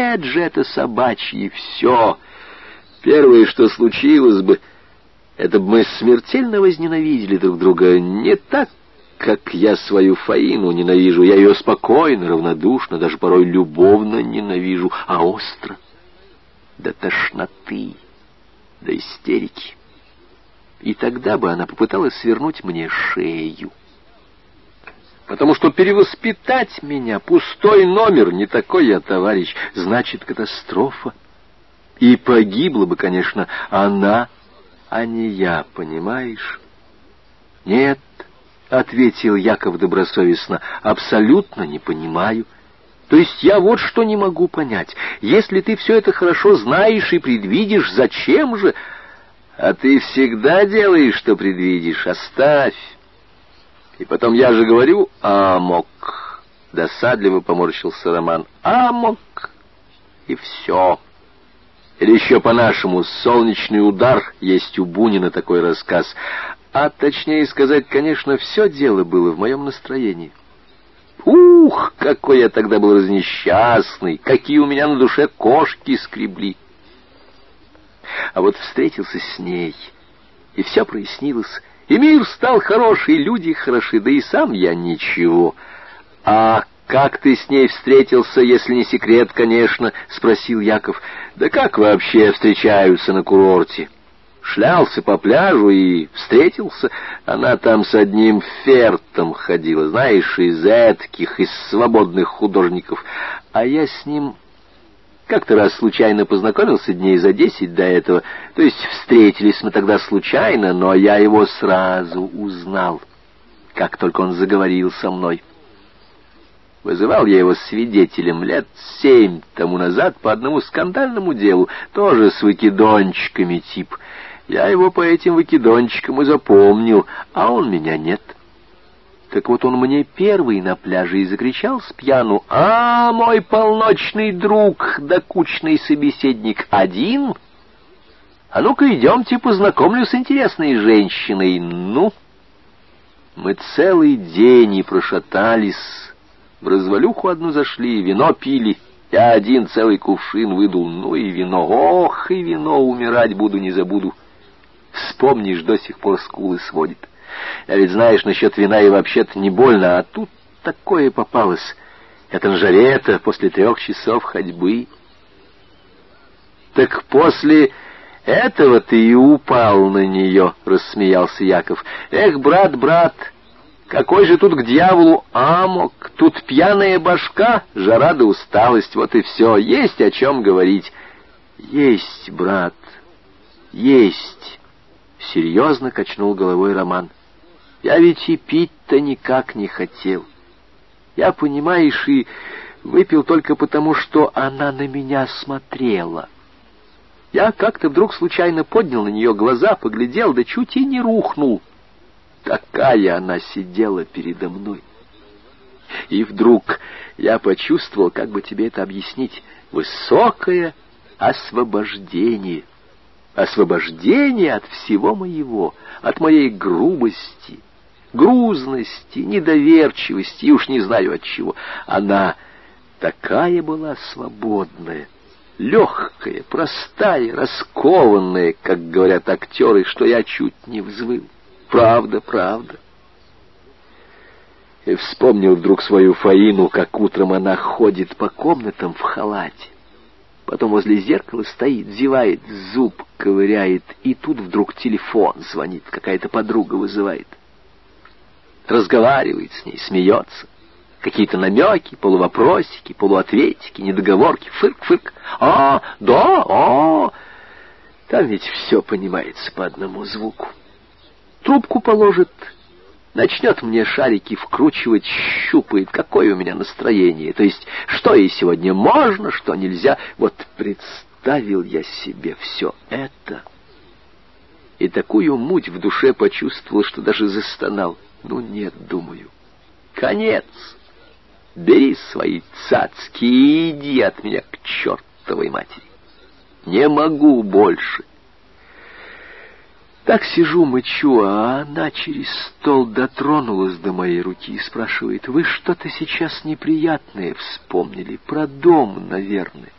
Нет же, это собачье все. Первое, что случилось бы, это бы мы смертельно возненавидели друг друга. Не так, как я свою Фаину ненавижу. Я ее спокойно, равнодушно, даже порой любовно ненавижу, а остро. До тошноты, до истерики. И тогда бы она попыталась свернуть мне шею. Потому что перевоспитать меня, пустой номер, не такой я товарищ, значит катастрофа. И погибла бы, конечно, она, а не я, понимаешь? Нет, — ответил Яков добросовестно, — абсолютно не понимаю. То есть я вот что не могу понять. Если ты все это хорошо знаешь и предвидишь, зачем же... А ты всегда делаешь, что предвидишь. Оставь. И потом я же говорю «Амок». Досадливо поморщился Роман. «Амок». И все. Или еще по-нашему «Солнечный удар» есть у Бунина такой рассказ. А точнее сказать, конечно, все дело было в моем настроении. Ух, какой я тогда был разнесчастный, какие у меня на душе кошки скребли. А вот встретился с ней, и все прояснилось, и мир стал хороший, люди хороши, да и сам я ничего. А как ты с ней встретился, если не секрет, конечно, спросил Яков. Да как вообще встречаются на курорте? Шлялся по пляжу и встретился. Она там с одним фертом ходила, знаешь, из этких, из свободных художников. А я с ним как-то раз случайно познакомился дней за десять до этого. То есть встретились мы тогда случайно, но я его сразу узнал, как только он заговорил со мной. Вызывал я его свидетелем лет семь тому назад по одному скандальному делу, тоже с выкидончиками тип. Я его по этим выкидончикам и запомнил, а он меня нет. — так вот он мне первый на пляже и закричал с пьяну, «А, мой полночный друг, докучный собеседник, один? А ну-ка идемте познакомлю с интересной женщиной, ну!» Мы целый день и прошатались, в развалюху одну зашли, вино пили, я один целый кувшин выдул, ну и вино, ох, и вино, умирать буду, не забуду. Вспомнишь, до сих пор скулы сводит. Я ведь, знаешь, насчет вина и вообще-то не больно, а тут такое попалось. Это на жаре-то после трех часов ходьбы. Так после этого ты и упал на нее, — рассмеялся Яков. Эх, брат, брат, какой же тут к дьяволу амок? Тут пьяная башка, жара да усталость, вот и все. Есть о чем говорить. Есть, брат, есть. Серьезно качнул головой Роман. Я ведь и пить-то никак не хотел. Я, понимаешь, и выпил только потому, что она на меня смотрела. Я как-то вдруг случайно поднял на нее глаза, поглядел, да чуть и не рухнул. Такая она сидела передо мной. И вдруг я почувствовал, как бы тебе это объяснить, высокое освобождение. Освобождение от всего моего, от моей грубости, грузности, недоверчивости, и уж не знаю от чего. Она такая была свободная, легкая, простая, раскованная, как говорят актеры, что я чуть не взвыл. Правда, правда. И вспомнил вдруг свою Фаину, как утром она ходит по комнатам в халате. Потом возле зеркала стоит, зевает, зуб ковыряет, и тут вдруг телефон звонит, какая-то подруга вызывает разговаривает с ней, смеется. Какие-то намеки, полувопросики, полуответики, недоговорки, фырк-фырк. А, да, а. Там ведь все понимается по одному звуку. Трубку положит, начнет мне шарики вкручивать, щупает, какое у меня настроение, то есть что ей сегодня можно, что нельзя. Вот представил я себе все это, и такую муть в душе почувствовал, что даже застонал. Ну нет, думаю. Конец. Бери свои цацки и иди от меня к чертовой матери. Не могу больше. Так сижу, мычу, а она через стол дотронулась до моей руки и спрашивает, «Вы что-то сейчас неприятное вспомнили? Про дом, наверное».